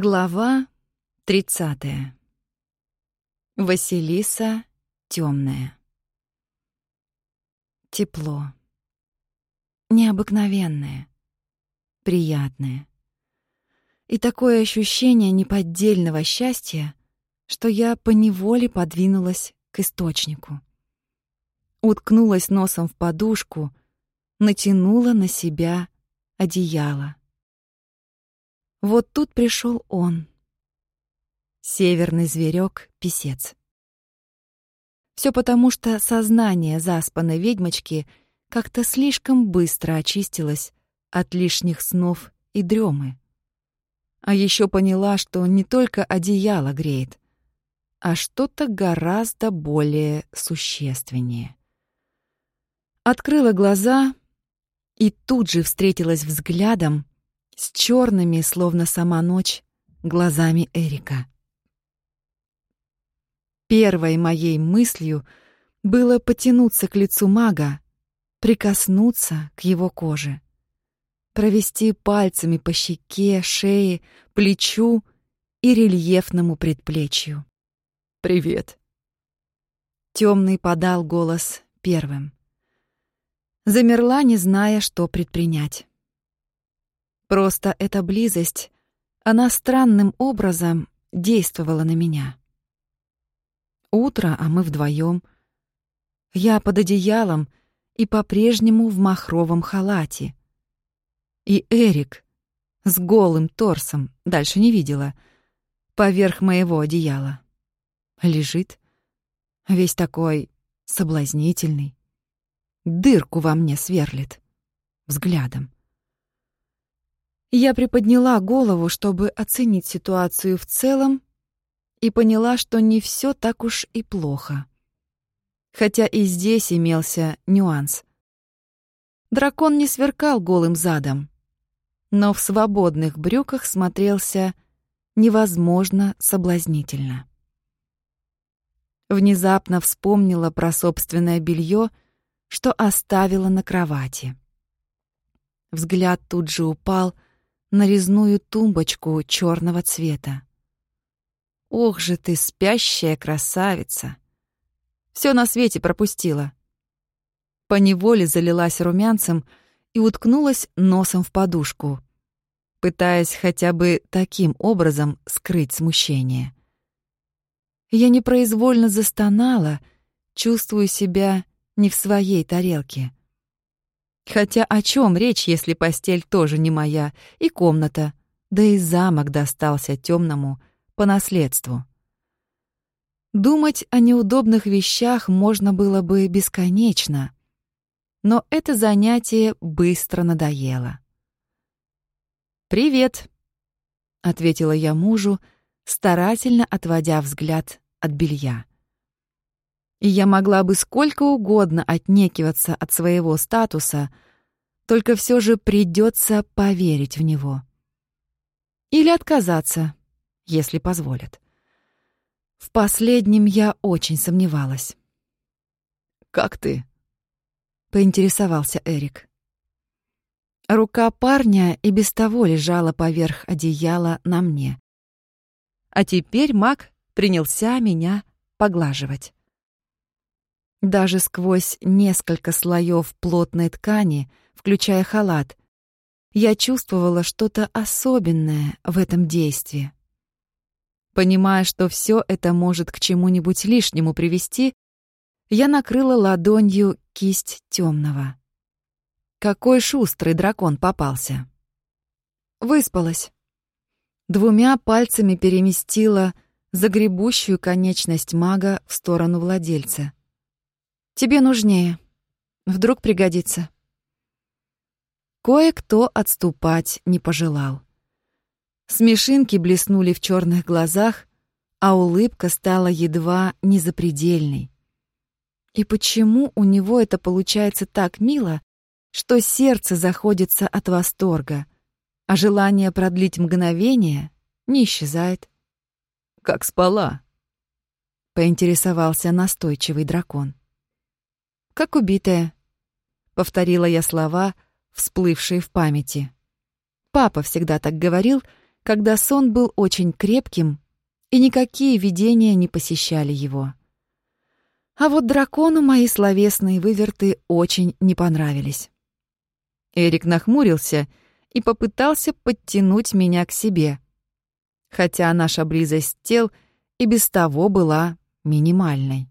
Глава 30. Василиса темная. Тепло. Необыкновенное. Приятное. И такое ощущение неподдельного счастья, что я поневоле подвинулась к источнику. Уткнулась носом в подушку, натянула на себя одеяло. Вот тут пришел он. Северный зверек писец. Все потому, что сознание заспанной ведьмочки как-то слишком быстро очистилось от лишних снов и дремы. А еще поняла, что не только одеяло греет, а что-то гораздо более существеннее. Открыла глаза и тут же встретилась взглядом с черными, словно сама ночь, глазами Эрика. Первой моей мыслью было потянуться к лицу мага, прикоснуться к его коже, провести пальцами по щеке, шее, плечу и рельефному предплечью. «Привет». Темный подал голос первым. Замерла, не зная, что предпринять. Просто эта близость, она странным образом действовала на меня. Утро, а мы вдвоем. Я под одеялом и по-прежнему в махровом халате. И Эрик с голым торсом, дальше не видела, поверх моего одеяла. Лежит, весь такой соблазнительный. Дырку во мне сверлит взглядом. Я приподняла голову, чтобы оценить ситуацию в целом, и поняла, что не все так уж и плохо. Хотя и здесь имелся нюанс. Дракон не сверкал голым задом, но в свободных брюках смотрелся невозможно соблазнительно. Внезапно вспомнила про собственное белье, что оставила на кровати. Взгляд тут же упал — на резную тумбочку черного цвета. Ох же ты, спящая красавица! Все на свете пропустила. По неволе залилась румянцем и уткнулась носом в подушку, пытаясь хотя бы таким образом скрыть смущение. Я непроизвольно застонала, чувствуя себя не в своей тарелке. Хотя о чем речь, если постель тоже не моя, и комната, да и замок достался темному по наследству. Думать о неудобных вещах можно было бы бесконечно, но это занятие быстро надоело. «Привет», — ответила я мужу, старательно отводя взгляд от белья. И я могла бы сколько угодно отнекиваться от своего статуса, только все же придется поверить в него. Или отказаться, если позволят. В последнем я очень сомневалась. «Как ты?» — поинтересовался Эрик. Рука парня и без того лежала поверх одеяла на мне. А теперь маг принялся меня поглаживать. Даже сквозь несколько слоев плотной ткани, включая халат, я чувствовала что-то особенное в этом действии. Понимая, что все это может к чему-нибудь лишнему привести, я накрыла ладонью кисть темного. Какой шустрый дракон попался. Выспалась. Двумя пальцами переместила загребущую конечность мага в сторону владельца. Тебе нужнее. Вдруг пригодится. Кое-кто отступать не пожелал. Смешинки блеснули в черных глазах, а улыбка стала едва не запредельной. И почему у него это получается так мило, что сердце заходится от восторга, а желание продлить мгновение не исчезает? «Как спала?» — поинтересовался настойчивый дракон как убитая», — повторила я слова, всплывшие в памяти. Папа всегда так говорил, когда сон был очень крепким, и никакие видения не посещали его. А вот дракону мои словесные выверты очень не понравились. Эрик нахмурился и попытался подтянуть меня к себе, хотя наша близость тел и без того была минимальной.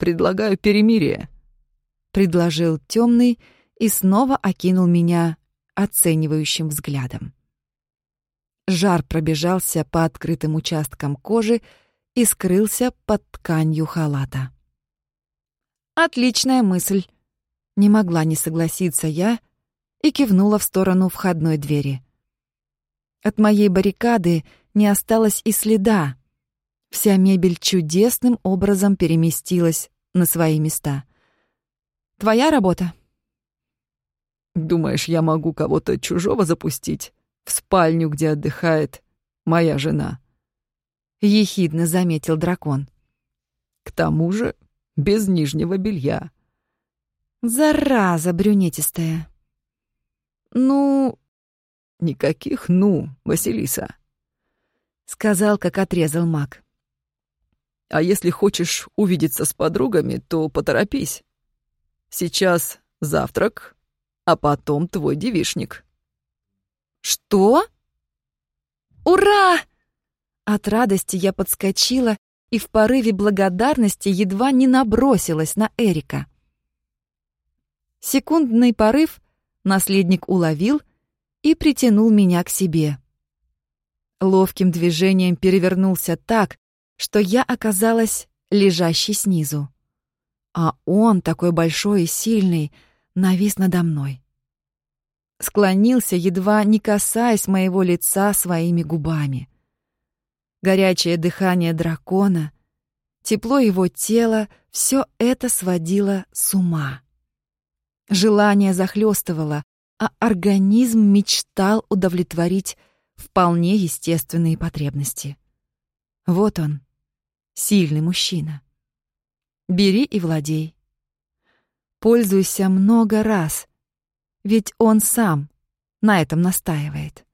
«Предлагаю перемирие», — предложил темный и снова окинул меня оценивающим взглядом. Жар пробежался по открытым участкам кожи и скрылся под тканью халата. «Отличная мысль!» Не могла не согласиться я и кивнула в сторону входной двери. От моей баррикады не осталось и следа. Вся мебель чудесным образом переместилась на свои места. «Твоя работа?» «Думаешь, я могу кого-то чужого запустить в спальню, где отдыхает моя жена?» — ехидно заметил дракон. «К тому же без нижнего белья». «Зараза брюнетистая!» «Ну...» «Никаких «ну», Василиса», — сказал, как отрезал маг. «А если хочешь увидеться с подругами, то поторопись. Сейчас завтрак, а потом твой девишник». «Что?» «Ура!» От радости я подскочила и в порыве благодарности едва не набросилась на Эрика. Секундный порыв наследник уловил и притянул меня к себе. Ловким движением перевернулся так, что я оказалась лежащей снизу. А он, такой большой и сильный, навис надо мной. Склонился, едва не касаясь моего лица своими губами горячее дыхание дракона, тепло его тела — все это сводило с ума. Желание захлестывало, а организм мечтал удовлетворить вполне естественные потребности. Вот он, сильный мужчина. Бери и владей. Пользуйся много раз, ведь он сам на этом настаивает.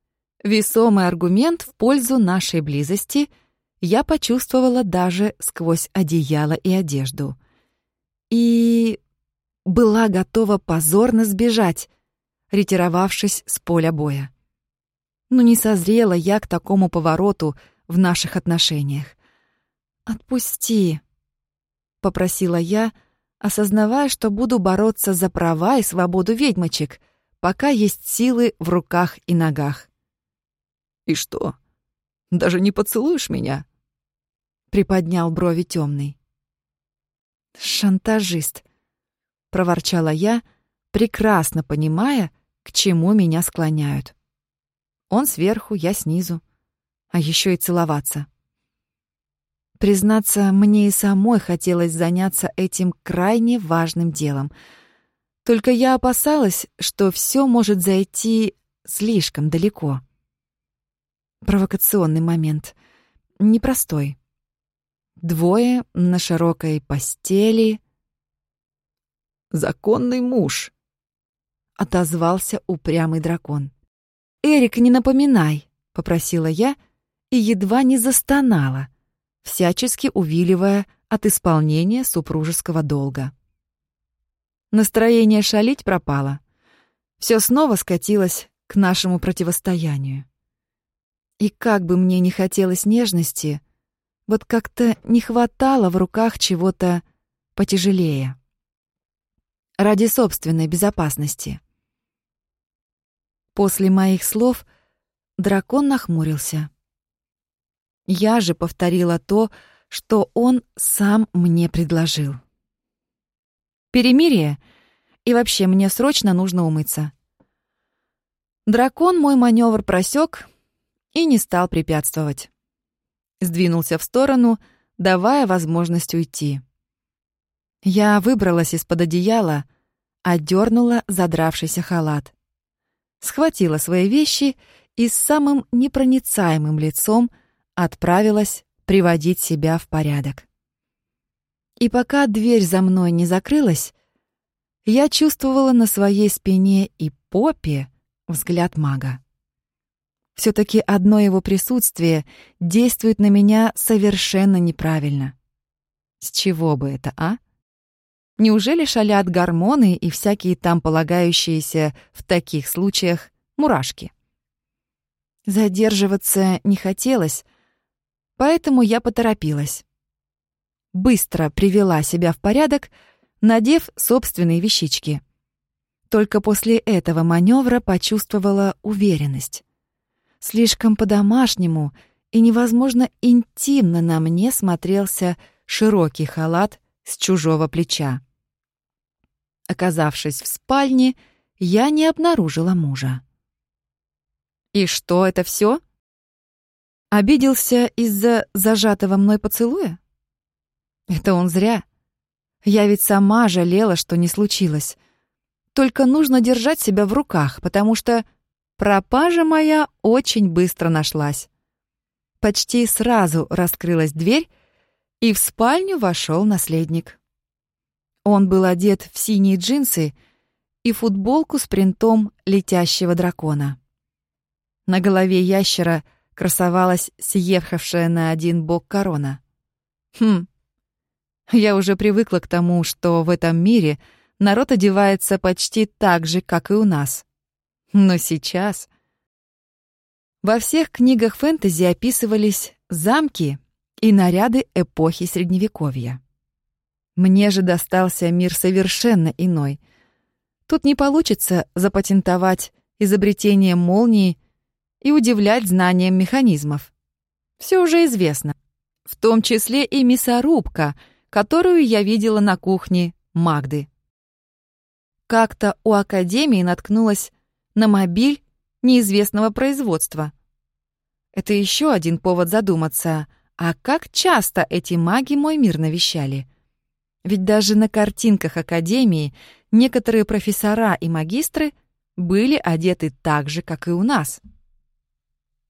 Весомый аргумент в пользу нашей близости я почувствовала даже сквозь одеяло и одежду. И была готова позорно сбежать, ретировавшись с поля боя. Но не созрела я к такому повороту в наших отношениях. «Отпусти», — попросила я, осознавая, что буду бороться за права и свободу ведьмочек, пока есть силы в руках и ногах. «И что? Даже не поцелуешь меня?» Приподнял брови темный. «Шантажист», — проворчала я, прекрасно понимая, к чему меня склоняют. Он сверху, я снизу. А еще и целоваться. Признаться, мне и самой хотелось заняться этим крайне важным делом. Только я опасалась, что все может зайти слишком далеко. Провокационный момент. Непростой. Двое на широкой постели. «Законный муж», — отозвался упрямый дракон. «Эрик, не напоминай», — попросила я и едва не застонала, всячески увиливая от исполнения супружеского долга. Настроение шалить пропало. Все снова скатилось к нашему противостоянию. И как бы мне не хотелось нежности, вот как-то не хватало в руках чего-то потяжелее. Ради собственной безопасности. После моих слов дракон нахмурился. Я же повторила то, что он сам мне предложил. Перемирие, и вообще мне срочно нужно умыться. Дракон мой маневр просек и не стал препятствовать. Сдвинулся в сторону, давая возможность уйти. Я выбралась из-под одеяла, отдернула задравшийся халат. Схватила свои вещи и с самым непроницаемым лицом отправилась приводить себя в порядок. И пока дверь за мной не закрылась, я чувствовала на своей спине и попе взгляд мага. все таки одно его присутствие действует на меня совершенно неправильно. С чего бы это, а? Неужели шалят гормоны и всякие там полагающиеся в таких случаях мурашки? Задерживаться не хотелось, поэтому я поторопилась. Быстро привела себя в порядок, надев собственные вещички. Только после этого маневра почувствовала уверенность. Слишком по-домашнему и невозможно интимно на мне смотрелся широкий халат с чужого плеча. Оказавшись в спальне, я не обнаружила мужа. «И что, это все? Обиделся из-за зажатого мной поцелуя? Это он зря. Я ведь сама жалела, что не случилось. Только нужно держать себя в руках, потому что пропажа моя очень быстро нашлась. Почти сразу раскрылась дверь, и в спальню вошел наследник. Он был одет в синие джинсы и футболку с принтом летящего дракона. На голове ящера красовалась съехавшая на один бок корона. Хм, я уже привыкла к тому, что в этом мире народ одевается почти так же, как и у нас. Но сейчас... Во всех книгах фэнтези описывались замки и наряды эпохи Средневековья. Мне же достался мир совершенно иной. Тут не получится запатентовать изобретение молнии и удивлять знанием механизмов. Все уже известно. В том числе и мясорубка, которую я видела на кухне Магды. Как-то у Академии наткнулась на мобиль неизвестного производства. Это еще один повод задуматься, а как часто эти маги мой мир навещали? Ведь даже на картинках Академии некоторые профессора и магистры были одеты так же, как и у нас.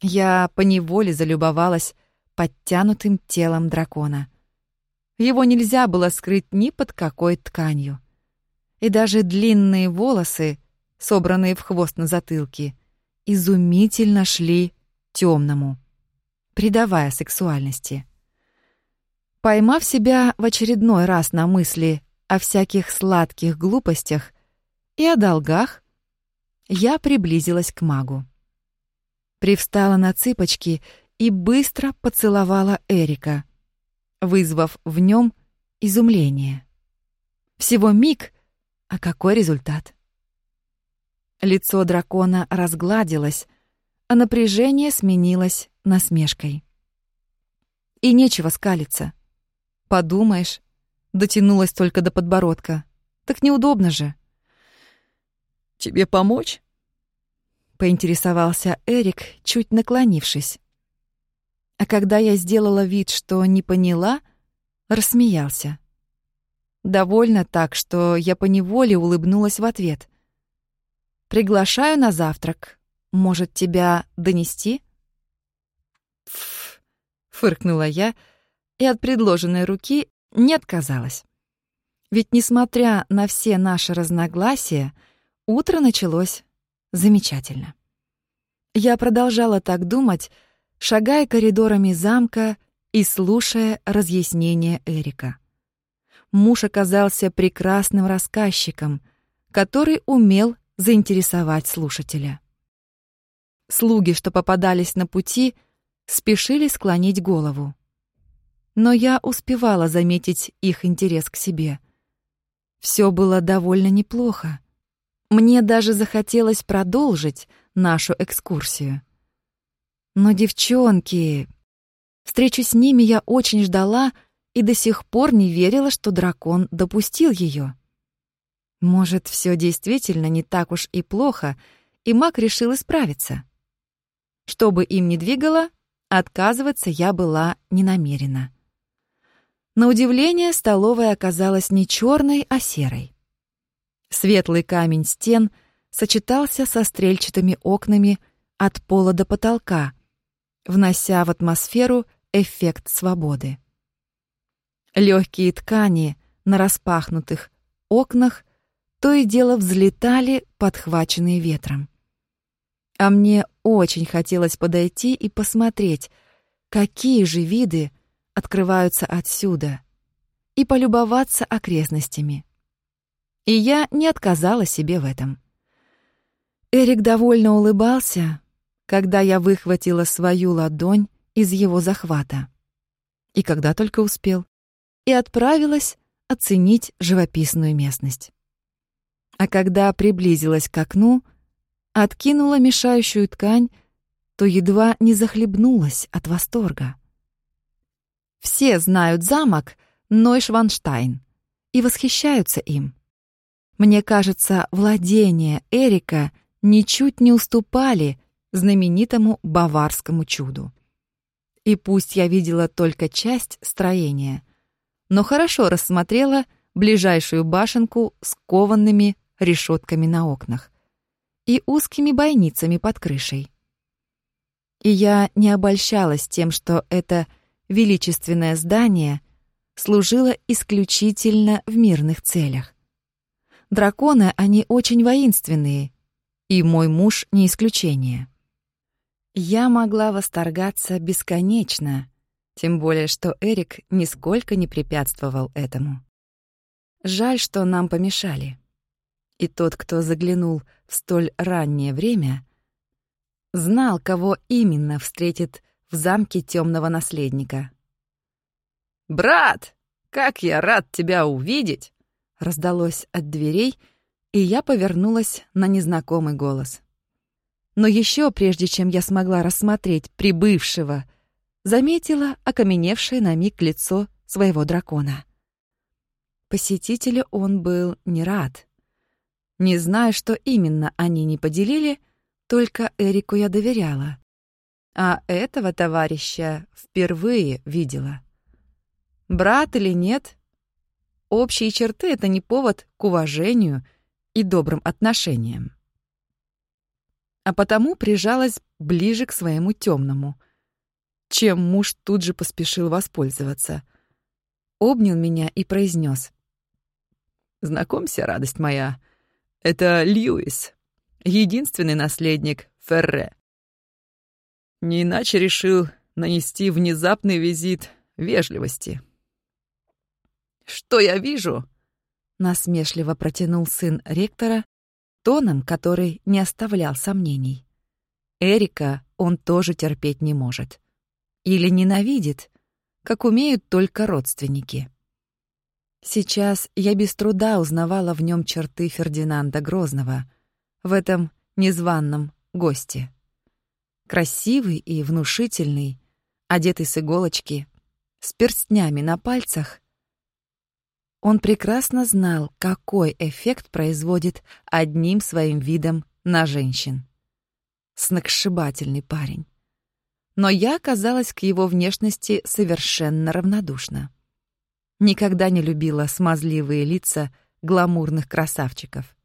Я поневоле залюбовалась подтянутым телом дракона. Его нельзя было скрыть ни под какой тканью. И даже длинные волосы, собранные в хвост на затылке, изумительно шли темному, придавая сексуальности. Поймав себя в очередной раз на мысли о всяких сладких глупостях и о долгах, я приблизилась к магу. Привстала на цыпочки и быстро поцеловала Эрика, вызвав в нем изумление. Всего миг, а какой результат? Лицо дракона разгладилось, а напряжение сменилось насмешкой. И нечего скалиться. Подумаешь, дотянулась только до подбородка. Так неудобно же. Тебе помочь? Поинтересовался Эрик, чуть наклонившись. А когда я сделала вид, что не поняла, рассмеялся. Довольно так, что я поневоле улыбнулась в ответ. «Приглашаю на завтрак. Может, тебя донести?» «Ф-ф-ф», фыркнула я, — и от предложенной руки не отказалась. Ведь, несмотря на все наши разногласия, утро началось замечательно. Я продолжала так думать, шагая коридорами замка и слушая разъяснения Эрика. Муж оказался прекрасным рассказчиком, который умел заинтересовать слушателя. Слуги, что попадались на пути, спешили склонить голову но я успевала заметить их интерес к себе. Все было довольно неплохо. Мне даже захотелось продолжить нашу экскурсию. Но девчонки... Встречу с ними я очень ждала и до сих пор не верила, что дракон допустил ее. Может, все действительно не так уж и плохо, и маг решил исправиться. Что бы им ни двигало, отказываться я была не намерена. На удивление, столовая оказалась не черной, а серой. Светлый камень стен сочетался со стрельчатыми окнами от пола до потолка, внося в атмосферу эффект свободы. Легкие ткани на распахнутых окнах то и дело взлетали, подхваченные ветром. А мне очень хотелось подойти и посмотреть, какие же виды открываются отсюда, и полюбоваться окрестностями. И я не отказала себе в этом. Эрик довольно улыбался, когда я выхватила свою ладонь из его захвата. И когда только успел. И отправилась оценить живописную местность. А когда приблизилась к окну, откинула мешающую ткань, то едва не захлебнулась от восторга. Все знают замок Нойшванштайн и восхищаются им. Мне кажется, владения Эрика ничуть не уступали знаменитому баварскому чуду. И пусть я видела только часть строения, но хорошо рассмотрела ближайшую башенку с кованными решетками на окнах и узкими бойницами под крышей. И я не обольщалась тем, что это величественное здание служило исключительно в мирных целях. Драконы, они очень воинственные, и мой муж не исключение. Я могла восторгаться бесконечно, тем более что Эрик нисколько не препятствовал этому. Жаль, что нам помешали. И тот, кто заглянул в столь раннее время, знал, кого именно встретит в замке темного наследника. «Брат, как я рад тебя увидеть!» Раздалось от дверей, и я повернулась на незнакомый голос. Но еще прежде чем я смогла рассмотреть прибывшего, заметила окаменевшее на миг лицо своего дракона. Посетителю он был не рад. Не знаю, что именно они не поделили, только Эрику я доверяла. А этого товарища впервые видела. Брат или нет, общие черты — это не повод к уважению и добрым отношениям. А потому прижалась ближе к своему темному, чем муж тут же поспешил воспользоваться. Обнял меня и произнес: «Знакомься, радость моя, это Льюис, единственный наследник Ферре. Не иначе решил нанести внезапный визит вежливости. «Что я вижу?» — насмешливо протянул сын ректора, тоном, который не оставлял сомнений. Эрика он тоже терпеть не может. Или ненавидит, как умеют только родственники. Сейчас я без труда узнавала в нем черты Фердинанда Грозного, в этом незваном госте. Красивый и внушительный, одетый с иголочки, с перстнями на пальцах. Он прекрасно знал, какой эффект производит одним своим видом на женщин. Сногсшибательный парень. Но я оказалась к его внешности совершенно равнодушна. Никогда не любила смазливые лица гламурных красавчиков.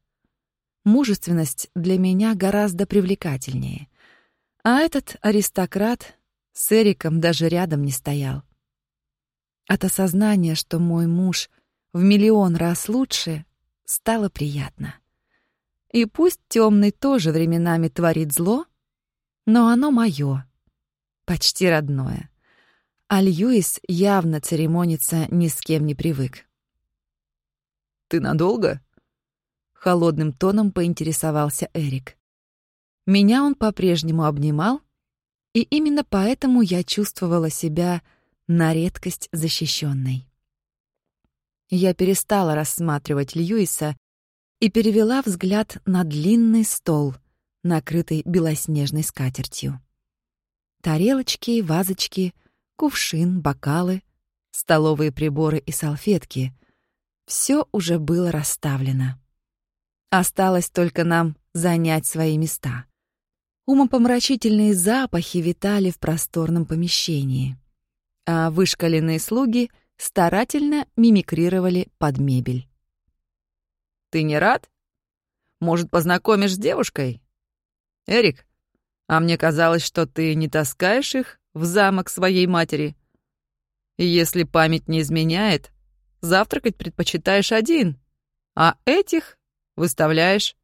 Мужественность для меня гораздо привлекательнее. А этот аристократ с Эриком даже рядом не стоял. От осознания, что мой муж в миллион раз лучше, стало приятно. И пусть темный тоже временами творит зло, но оно мое, почти родное а Льюис явно церемониться ни с кем не привык. «Ты надолго?» — холодным тоном поинтересовался Эрик. Меня он по-прежнему обнимал, и именно поэтому я чувствовала себя на редкость защищенной. Я перестала рассматривать Льюиса и перевела взгляд на длинный стол, накрытый белоснежной скатертью. Тарелочки, вазочки, кувшин, бокалы, столовые приборы и салфетки. Все уже было расставлено. Осталось только нам занять свои места. Умопомрачительные запахи витали в просторном помещении, а вышкаленные слуги старательно мимикрировали под мебель. «Ты не рад? Может, познакомишь с девушкой? Эрик, а мне казалось, что ты не таскаешь их в замок своей матери. И если память не изменяет, завтракать предпочитаешь один, а этих выставляешь.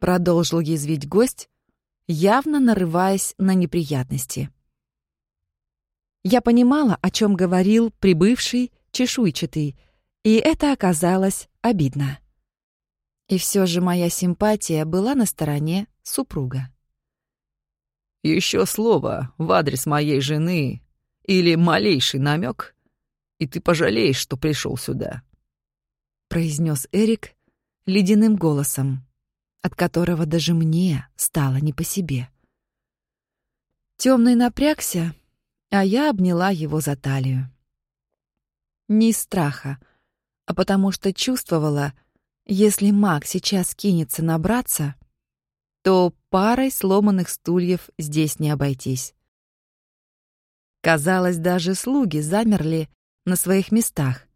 Продолжил язвить гость, явно нарываясь на неприятности. Я понимала, о чем говорил прибывший чешуйчатый, и это оказалось обидно. И все же моя симпатия была на стороне супруга. Еще слово в адрес моей жены или малейший намек, и ты пожалеешь, что пришел сюда», — произнес Эрик ледяным голосом, от которого даже мне стало не по себе. Темный напрягся, а я обняла его за талию. Не из страха, а потому что чувствовала, если маг сейчас кинется набраться, то парой сломанных стульев здесь не обойтись. Казалось, даже слуги замерли на своих местах,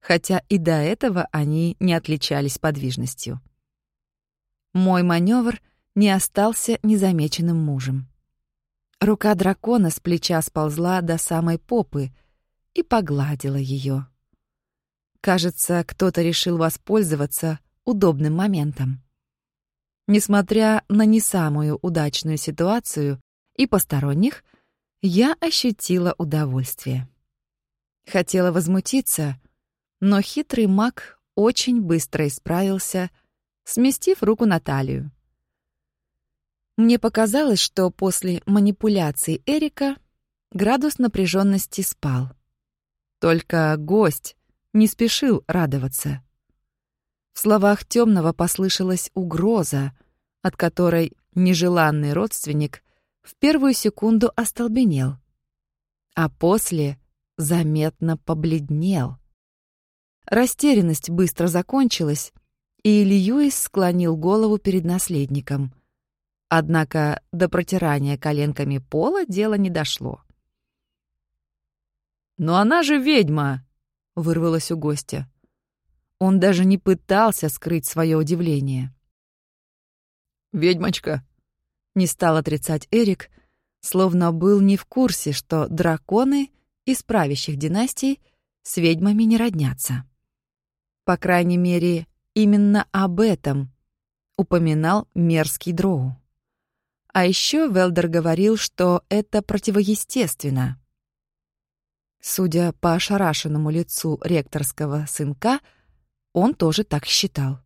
хотя и до этого они не отличались подвижностью. Мой маневр не остался незамеченным мужем. Рука дракона с плеча сползла до самой попы и погладила ее. Кажется, кто-то решил воспользоваться удобным моментом. Несмотря на не самую удачную ситуацию и посторонних, я ощутила удовольствие. Хотела возмутиться, но хитрый маг очень быстро исправился, сместив руку на талию. Мне показалось, что после манипуляций Эрика градус напряженности спал. Только гость не спешил радоваться. В словах темного послышалась угроза, от которой нежеланный родственник в первую секунду остолбенел, а после заметно побледнел. Растерянность быстро закончилась, и Льюис склонил голову перед наследником. Однако до протирания коленками пола дело не дошло. «Но она же ведьма!» — вырвалось у гостя. Он даже не пытался скрыть свое удивление. «Ведьмочка!» — не стал отрицать Эрик, словно был не в курсе, что драконы из правящих династий с ведьмами не роднятся. По крайней мере, именно об этом упоминал мерзкий дроу. А еще Велдер говорил, что это противоестественно. Судя по ошарашенному лицу ректорского сынка, он тоже так считал.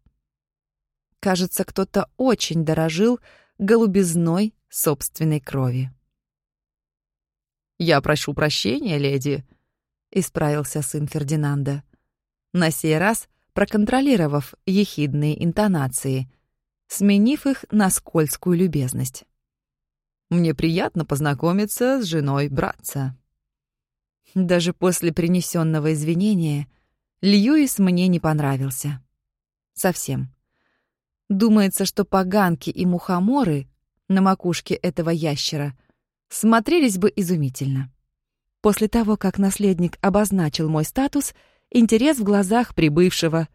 Кажется, кто-то очень дорожил голубизной собственной крови. «Я прошу прощения, леди», — исправился сын Фердинанда. На сей раз проконтролировав ехидные интонации, сменив их на скользкую любезность. «Мне приятно познакомиться с женой братца». Даже после принесенного извинения Льюис мне не понравился. Совсем. Думается, что поганки и мухоморы на макушке этого ящера смотрелись бы изумительно. После того, как наследник обозначил мой статус, интерес в глазах прибывшего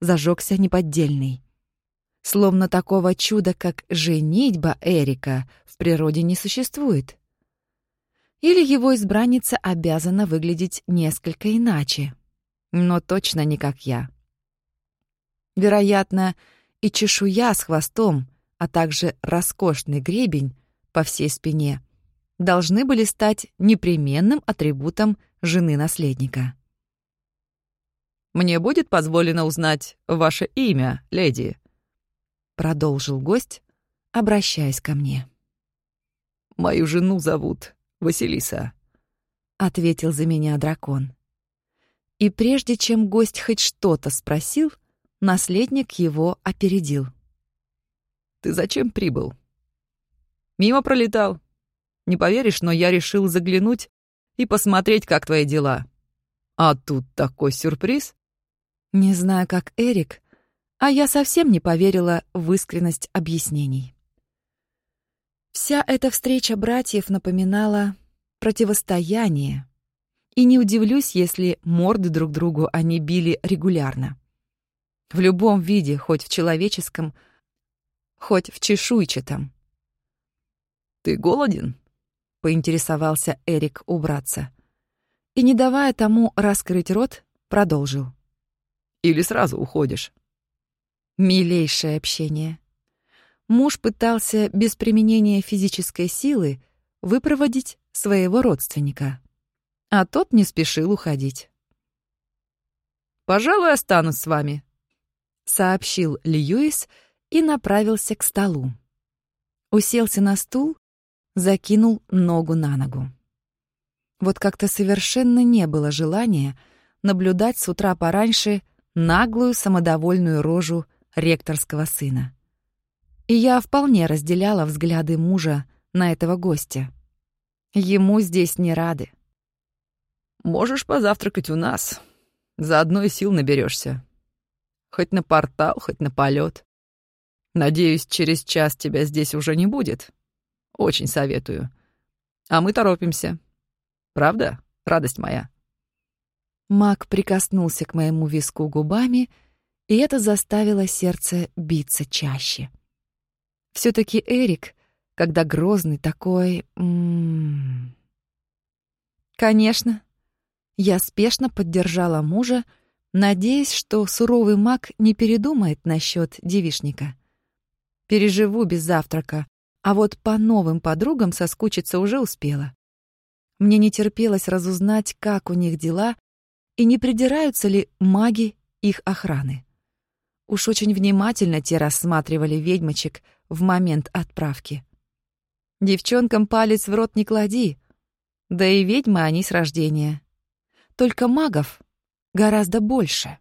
зажегся неподдельный. Словно такого чуда, как женитьба Эрика, в природе не существует. Или его избранница обязана выглядеть несколько иначе, но точно не как я. Вероятно, и чешуя с хвостом, а также роскошный гребень по всей спине должны были стать непременным атрибутом жены наследника. «Мне будет позволено узнать ваше имя, леди?» — продолжил гость, обращаясь ко мне. «Мою жену зовут Василиса», — ответил за меня дракон. И прежде чем гость хоть что-то спросил, наследник его опередил. «Ты зачем прибыл?» «Мимо пролетал. Не поверишь, но я решил заглянуть и посмотреть, как твои дела. А тут такой сюрприз!» Не знаю, как Эрик, а я совсем не поверила в искренность объяснений. Вся эта встреча братьев напоминала противостояние, и не удивлюсь, если морды друг другу они били регулярно. В любом виде, хоть в человеческом, хоть в чешуйчатом. «Ты голоден?» — поинтересовался Эрик у братца. И, не давая тому раскрыть рот, продолжил. «Или сразу уходишь?» Милейшее общение. Муж пытался без применения физической силы выпроводить своего родственника, а тот не спешил уходить. «Пожалуй, останусь с вами», — сообщил Льюис и направился к столу. Уселся на стул, закинул ногу на ногу. Вот как-то совершенно не было желания наблюдать с утра пораньше наглую самодовольную рожу ректорского сына. И я вполне разделяла взгляды мужа на этого гостя. Ему здесь не рады. «Можешь позавтракать у нас. Заодно и сил наберешься. Хоть на портал, хоть на полет. Надеюсь, через час тебя здесь уже не будет. Очень советую. А мы торопимся. Правда, радость моя?» Мак прикоснулся к моему виску губами, и это заставило сердце биться чаще. все таки Эрик, когда грозный такой... М -м -м. Конечно. Я спешно поддержала мужа, надеясь, что суровый маг не передумает насчет девишника. Переживу без завтрака, а вот по новым подругам соскучиться уже успела. Мне не терпелось разузнать, как у них дела и не придираются ли маги их охраны. Уж очень внимательно те рассматривали ведьмочек в момент отправки. Девчонкам палец в рот не клади, да и ведьмы они с рождения. Только магов гораздо больше.